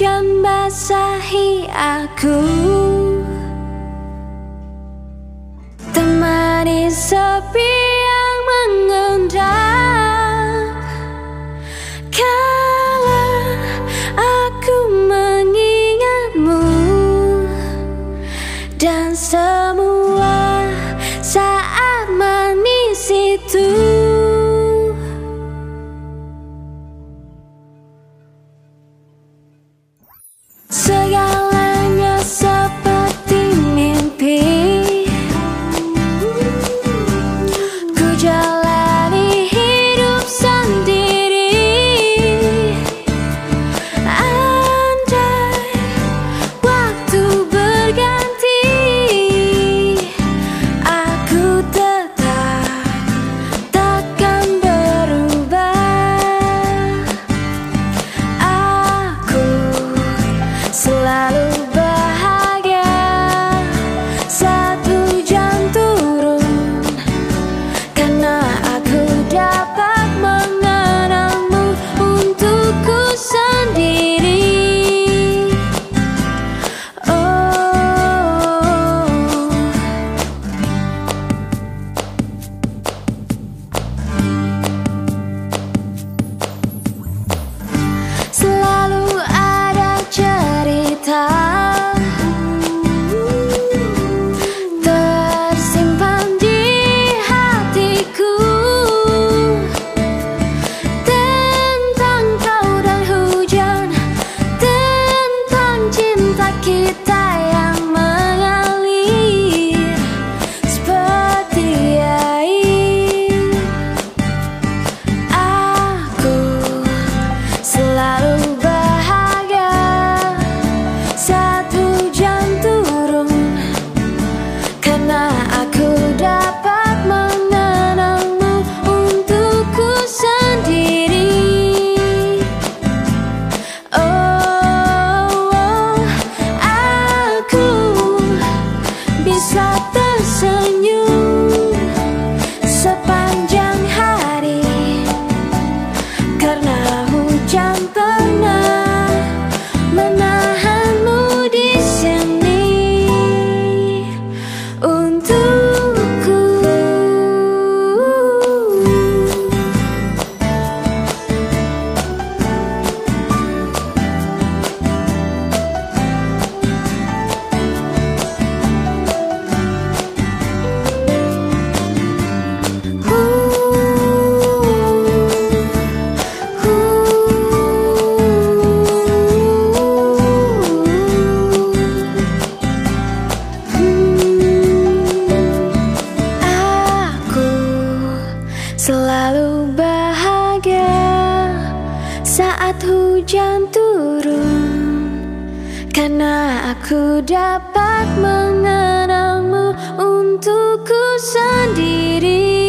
Hujan basahi aku. Temani sepi yang mengundang. Kala aku mengingatmu Dan sepi saat hujan turun Karena aku dapat mengenangmu untukku sendiri.